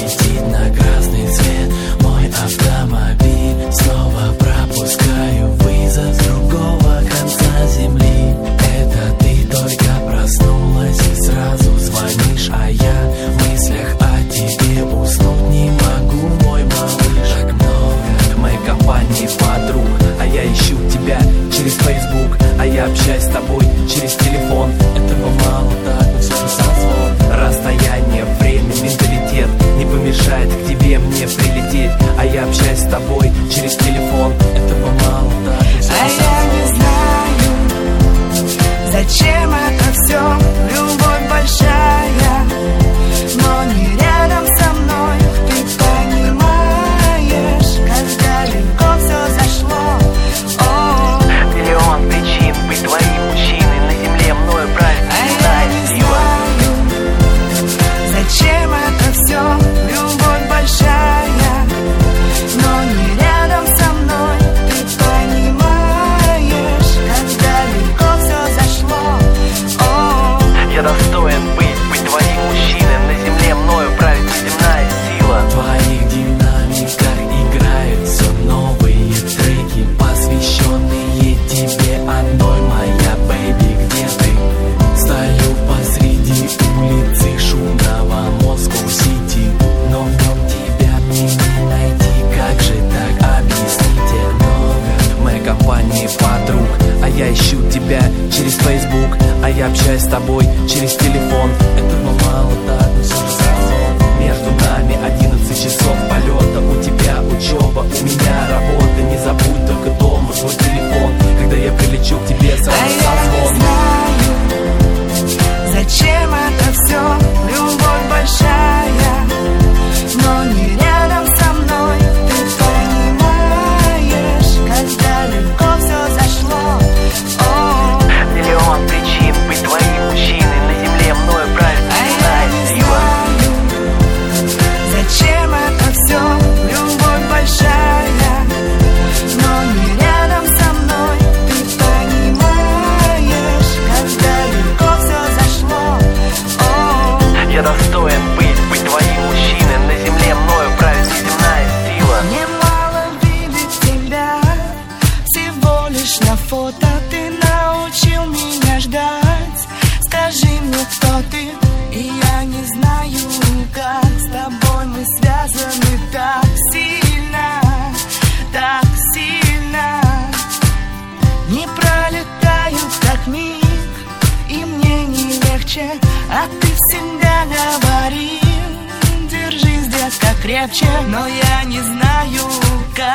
блестит на тобой через телефон. Этого мало так, но все же Между нами 11 часов полета. У тебя учеба, у меня ты И я не знаю, как с тобой мы связаны так сильно Так сильно. Не пролетают как миг И мне не легче, а ты всегда говорил Держись, здесь детка, крепче Но я не знаю, как